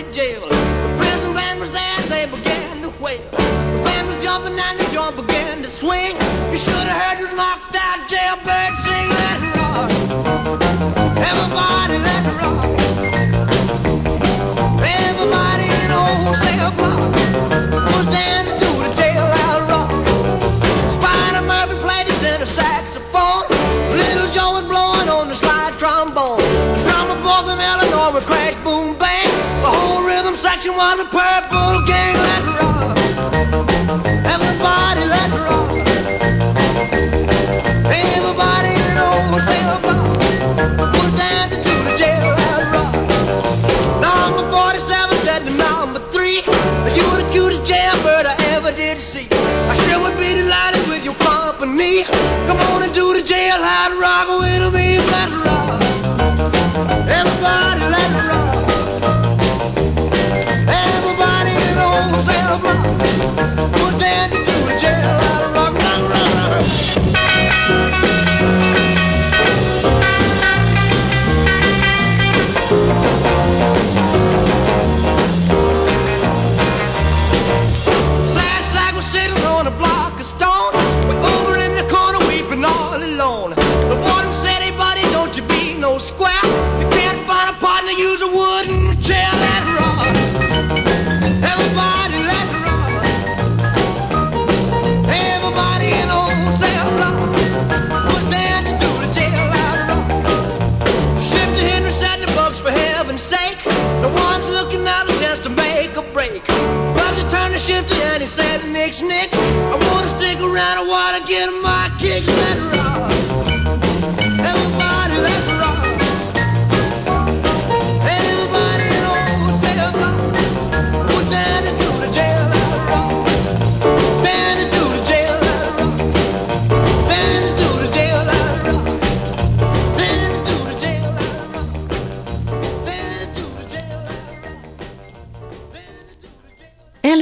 county jail. The prison band was there they began to wail. The band was jumping and the joint began to swing. You should have heard this knocked out jailbird sing. Section was a purple gang. Let rock. Everybody let rock. Everybody in the old cell block was dancing to the jailhouse rock. Number 47 said to number 3 You were the cutest jailbird I ever did see I sure would be delighted with your company Come on and do the jailhouse rock with looking out a chance to make a break. Bugsy turned to Shifty and he said, Nix, Nix, I wanna stick around, I wanna get my kicks. Let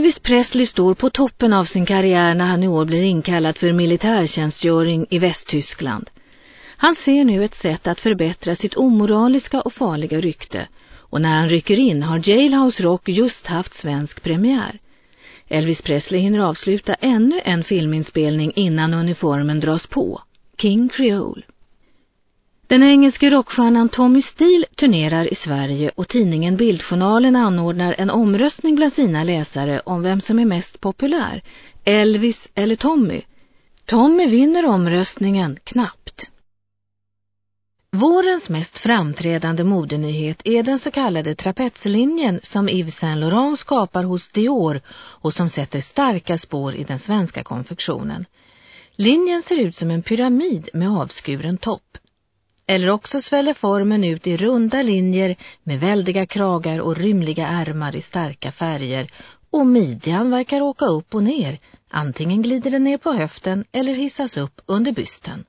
Elvis Presley står på toppen av sin karriär när han i år blir inkallad för militärtjänstgöring i Västtyskland. Han ser nu ett sätt att förbättra sitt omoraliska och farliga rykte och när han rycker in har Jailhouse Rock just haft svensk premiär. Elvis Presley hinner avsluta ännu en filminspelning innan uniformen dras på, King Creole. Den engelske rockstjärnan Tommy Steele turnerar i Sverige och tidningen Bildjournalen anordnar en omröstning bland sina läsare om vem som är mest populär, Elvis eller Tommy. Tommy vinner omröstningen knappt. Vårens mest framträdande modenyhet är den så kallade trapetslinjen som Yves Saint Laurent skapar hos Dior och som sätter starka spår i den svenska konfektionen. Linjen ser ut som en pyramid med avskuren topp. Eller också sväller formen ut i runda linjer med väldiga kragar och rymliga ärmar i starka färger och midjan verkar åka upp och ner, antingen glider den ner på höften eller hissas upp under bysten.